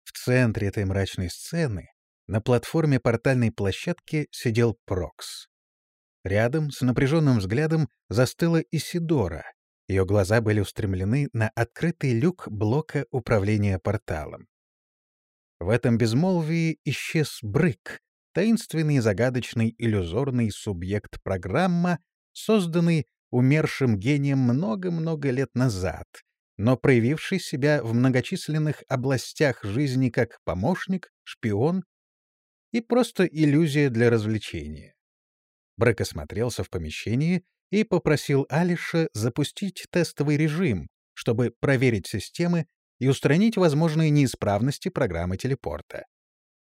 В центре этой мрачной сцены на платформе портальной площадки сидел Прокс. Рядом, с напряженным взглядом, застыла Исидора. Ее глаза были устремлены на открытый люк блока управления порталом. В этом безмолвии исчез Брык, таинственный, загадочный, иллюзорный субъект программа, созданный умершим гением много-много лет назад, но проявивший себя в многочисленных областях жизни как помощник, шпион и просто иллюзия для развлечения. Брэк осмотрелся в помещении и попросил Алиша запустить тестовый режим, чтобы проверить системы и устранить возможные неисправности программы телепорта.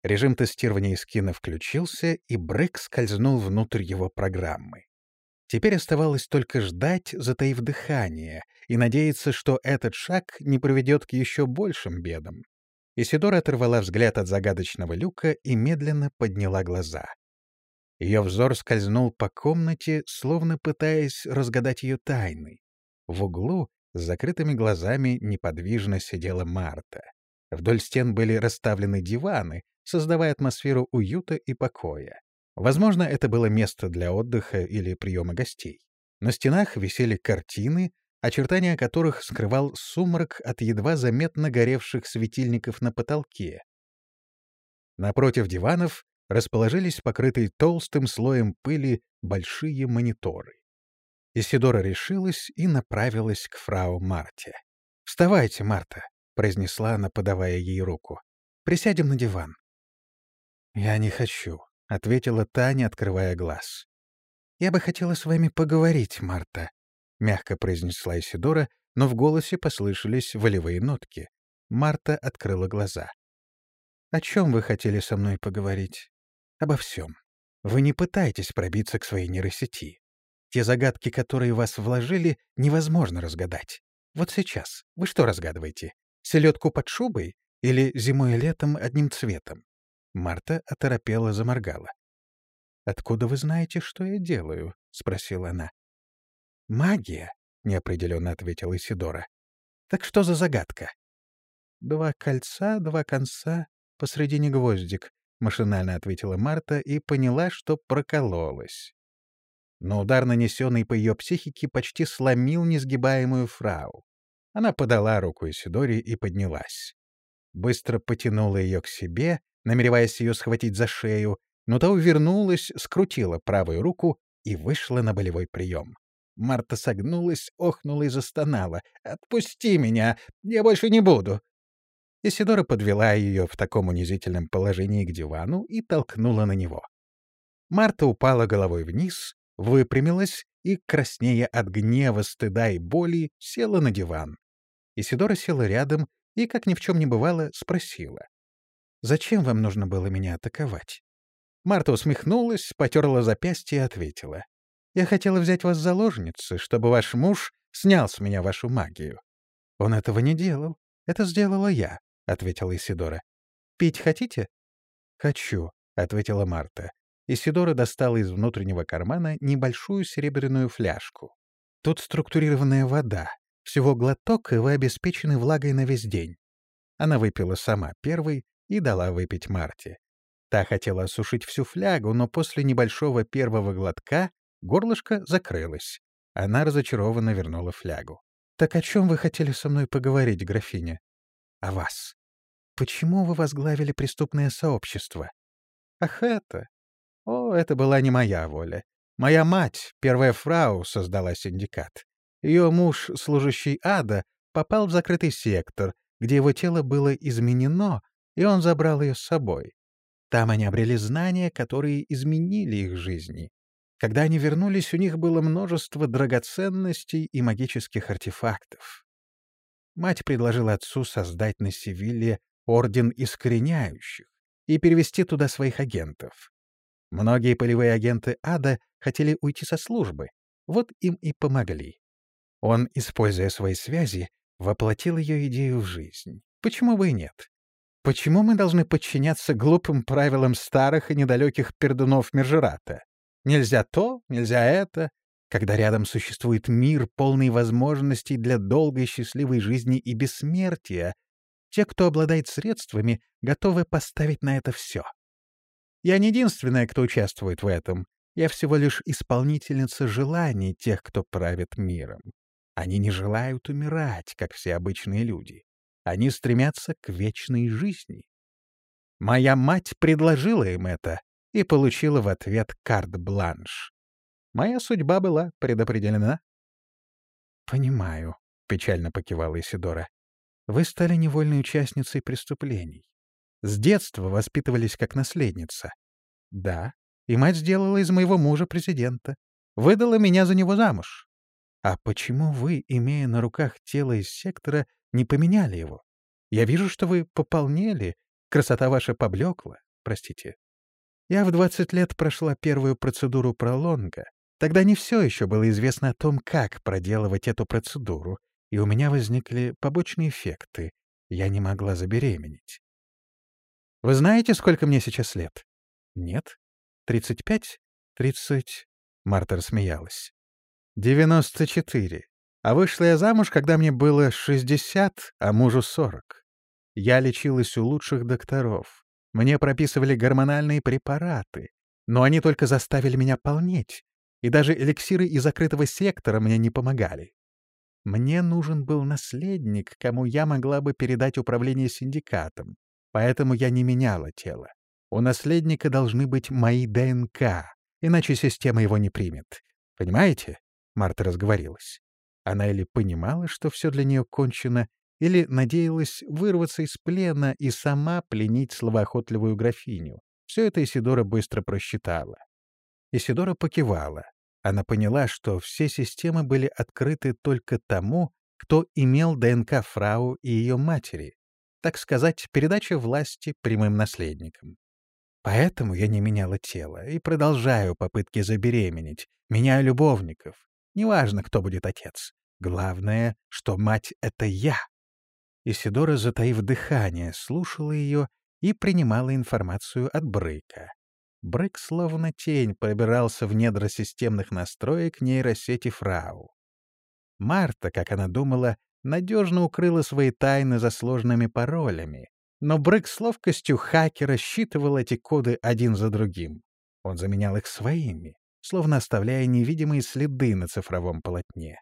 Режим тестирования скина включился, и Брэк скользнул внутрь его программы. Теперь оставалось только ждать, затаив дыхание, и надеяться, что этот шаг не приведет к еще большим бедам. Исидора оторвала взгляд от загадочного люка и медленно подняла глаза. Ее взор скользнул по комнате, словно пытаясь разгадать ее тайны. В углу с закрытыми глазами неподвижно сидела Марта. Вдоль стен были расставлены диваны, создавая атмосферу уюта и покоя. Возможно, это было место для отдыха или приема гостей. На стенах висели картины, очертания которых скрывал сумрак от едва заметно горевших светильников на потолке. Напротив диванов расположились покрытые толстым слоем пыли большие мониторы. Исидора решилась и направилась к фрау Марте. «Вставайте, Марта», — произнесла она, подавая ей руку. «Присядем на диван». «Я не хочу», — ответила Таня, открывая глаз. «Я бы хотела с вами поговорить, Марта», — мягко произнесла Исидора, но в голосе послышались волевые нотки. Марта открыла глаза. «О чем вы хотели со мной поговорить?» «Обо всем. Вы не пытаетесь пробиться к своей нейросети. Те загадки, которые вас вложили, невозможно разгадать. Вот сейчас. Вы что разгадываете? Селедку под шубой? Или зимой и летом одним цветом? Марта оторопела заморгала. «Откуда вы знаете, что я делаю?» — спросила она. «Магия», — неопределенно ответила Исидора. «Так что за загадка?» «Два кольца, два конца, посредине гвоздик», — машинально ответила Марта и поняла, что прокололась. Но удар, нанесенный по ее психике, почти сломил несгибаемую фрау. Она подала руку Исидоре и поднялась. Быстро потянула ее к себе, намереваясь ее схватить за шею, но та увернулась, скрутила правую руку и вышла на болевой прием. Марта согнулась, охнула и застонала. «Отпусти меня! Я больше не буду!» Исидора подвела ее в таком унизительном положении к дивану и толкнула на него. Марта упала головой вниз, выпрямилась и, краснея от гнева, стыда и боли, села на диван. Исидора села рядом и, как ни в чем не бывало, спросила. Зачем вам нужно было меня атаковать?» Марта усмехнулась, потерла запястье и ответила. «Я хотела взять вас в заложницы, чтобы ваш муж снял с меня вашу магию». «Он этого не делал. Это сделала я», — ответила Исидора. «Пить хотите?» «Хочу», — ответила Марта. Исидора достала из внутреннего кармана небольшую серебряную фляжку. «Тут структурированная вода. Всего глоток, и вы обеспечены влагой на весь день». Она выпила сама первой, и дала выпить Марте. Та хотела осушить всю флягу, но после небольшого первого глотка горлышко закрылось. Она разочарованно вернула флягу. «Так о чем вы хотели со мной поговорить, графиня?» «О вас. Почему вы возглавили преступное сообщество?» «Ах, это! О, это была не моя воля. Моя мать, первая фрау, создала синдикат. Ее муж, служащий ада, попал в закрытый сектор, где его тело было изменено, и он забрал ее с собой. Там они обрели знания, которые изменили их жизни. Когда они вернулись, у них было множество драгоценностей и магических артефактов. Мать предложила отцу создать на Севиле Орден Искореняющих и перевести туда своих агентов. Многие полевые агенты ада хотели уйти со службы, вот им и помогли. Он, используя свои связи, воплотил ее идею в жизнь. Почему бы и нет? Почему мы должны подчиняться глупым правилам старых и недалеких пердунов Мержерата? Нельзя то, нельзя это, когда рядом существует мир, полный возможностей для долгой счастливой жизни и бессмертия. Те, кто обладает средствами, готовы поставить на это все. Я не единственная, кто участвует в этом. Я всего лишь исполнительница желаний тех, кто правит миром. Они не желают умирать, как все обычные люди. Они стремятся к вечной жизни. Моя мать предложила им это и получила в ответ карт-бланш. Моя судьба была предопределена. «Понимаю», — печально покивала Исидора. «Вы стали невольной участницей преступлений. С детства воспитывались как наследница. Да, и мать сделала из моего мужа президента. Выдала меня за него замуж. А почему вы, имея на руках тело из сектора, не поменяли его. Я вижу, что вы пополнели, красота ваша поблекла, простите. Я в 20 лет прошла первую процедуру пролонга, Тогда не все еще было известно о том, как проделывать эту процедуру, и у меня возникли побочные эффекты. Я не могла забеременеть. Вы знаете, сколько мне сейчас лет? Нет. Тридцать пять? Тридцать... Марта рассмеялась. Девяносто четыре. А вышла я замуж, когда мне было шестьдесят, а мужу сорок. Я лечилась у лучших докторов. Мне прописывали гормональные препараты, но они только заставили меня полнеть, и даже эликсиры из закрытого сектора мне не помогали. Мне нужен был наследник, кому я могла бы передать управление синдикатом, поэтому я не меняла тело. У наследника должны быть мои ДНК, иначе система его не примет. Понимаете? Марта разговорилась. Она или понимала, что все для нее кончено, или надеялась вырваться из плена и сама пленить словоохотливую графиню. Все это Исидора быстро просчитала. Исидора покивала. Она поняла, что все системы были открыты только тому, кто имел ДНК фрау и ее матери, так сказать, передача власти прямым наследникам. Поэтому я не меняла тело и продолжаю попытки забеременеть, меняю любовников. Неважно, кто будет отец. Главное, что мать — это я. Исидора, затаив дыхание, слушала ее и принимала информацию от Брыка. Брык словно тень пробирался в недра системных настроек нейросети Фрау. Марта, как она думала, надежно укрыла свои тайны за сложными паролями, но Брык с ловкостью хакера считывал эти коды один за другим. Он заменял их своими, словно оставляя невидимые следы на цифровом полотне.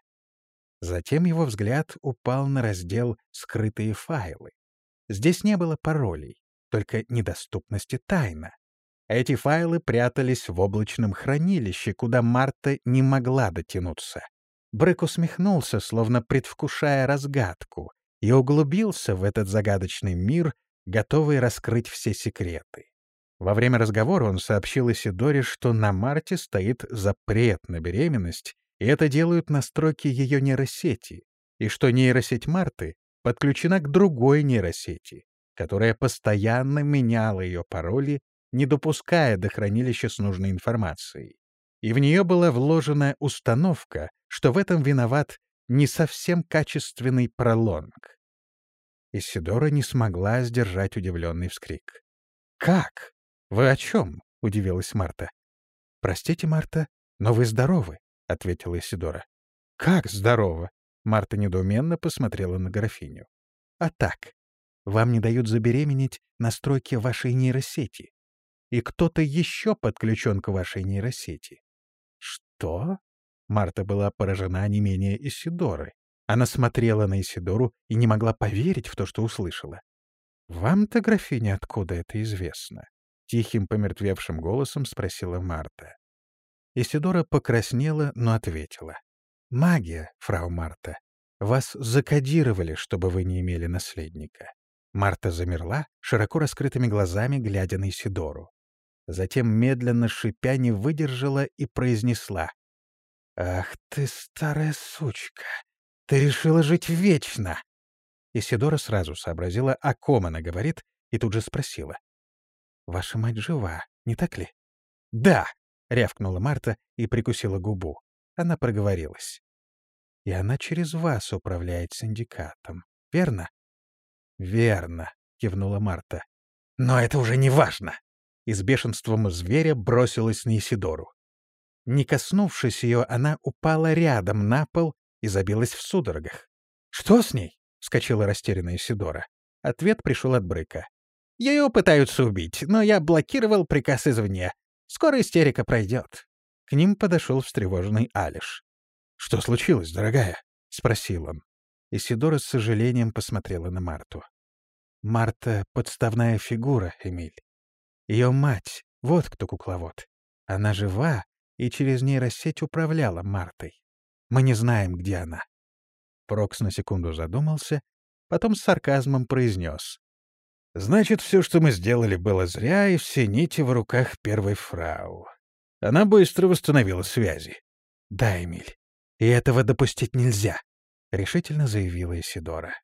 Затем его взгляд упал на раздел «Скрытые файлы». Здесь не было паролей, только недоступности тайна. Эти файлы прятались в облачном хранилище, куда Марта не могла дотянуться. Брэк усмехнулся, словно предвкушая разгадку, и углубился в этот загадочный мир, готовый раскрыть все секреты. Во время разговора он сообщил Исидоре, что на Марте стоит запрет на беременность и это делают настройки ее нейросети, и что нейросеть Марты подключена к другой нейросети, которая постоянно меняла ее пароли, не допуская до хранилища с нужной информацией. И в нее была вложена установка, что в этом виноват не совсем качественный пролонг. Исидора не смогла сдержать удивленный вскрик. «Как? Вы о чем?» — удивилась Марта. «Простите, Марта, но вы здоровы. — ответила Исидора. «Как здорово!» — Марта недоуменно посмотрела на графиню. «А так, вам не дают забеременеть настройки вашей нейросети. И кто-то еще подключен к вашей нейросети». «Что?» Марта была поражена не менее Исидоры. Она смотрела на Исидору и не могла поверить в то, что услышала. «Вам-то, графиня, откуда это известно?» — тихим помертвевшим голосом спросила Марта. Исидора покраснела, но ответила. «Магия, фрау Марта. Вас закодировали, чтобы вы не имели наследника». Марта замерла, широко раскрытыми глазами глядя на Исидору. Затем, медленно шипя, не выдержала и произнесла. «Ах ты, старая сучка! Ты решила жить вечно!» Исидора сразу сообразила, о ком она говорит, и тут же спросила. «Ваша мать жива, не так ли?» «Да!» — рявкнула Марта и прикусила губу. Она проговорилась. «И она через вас управляет синдикатом, верно?» «Верно», — кивнула Марта. «Но это уже не важно!» И с бешенством зверя бросилась на Исидору. Не коснувшись ее, она упала рядом на пол и забилась в судорогах. «Что с ней?» — вскочила растерянная Исидора. Ответ пришел от Брыка. «Ее пытаются убить, но я блокировал приказ извне. Скоро истерика пройдет. К ним подошел встревоженный Алиш. «Что случилось, дорогая?» — спросил он. Исидора с сожалением посмотрела на Марту. «Марта — подставная фигура, Эмиль. Ее мать — вот кто кукловод. Она жива и через нейросеть управляла Мартой. Мы не знаем, где она». Прокс на секунду задумался, потом с сарказмом произнес. Значит, все, что мы сделали, было зря, и все нити в руках первой фрау. Она быстро восстановила связи. — Да, Эмиль, и этого допустить нельзя, — решительно заявила Исидора.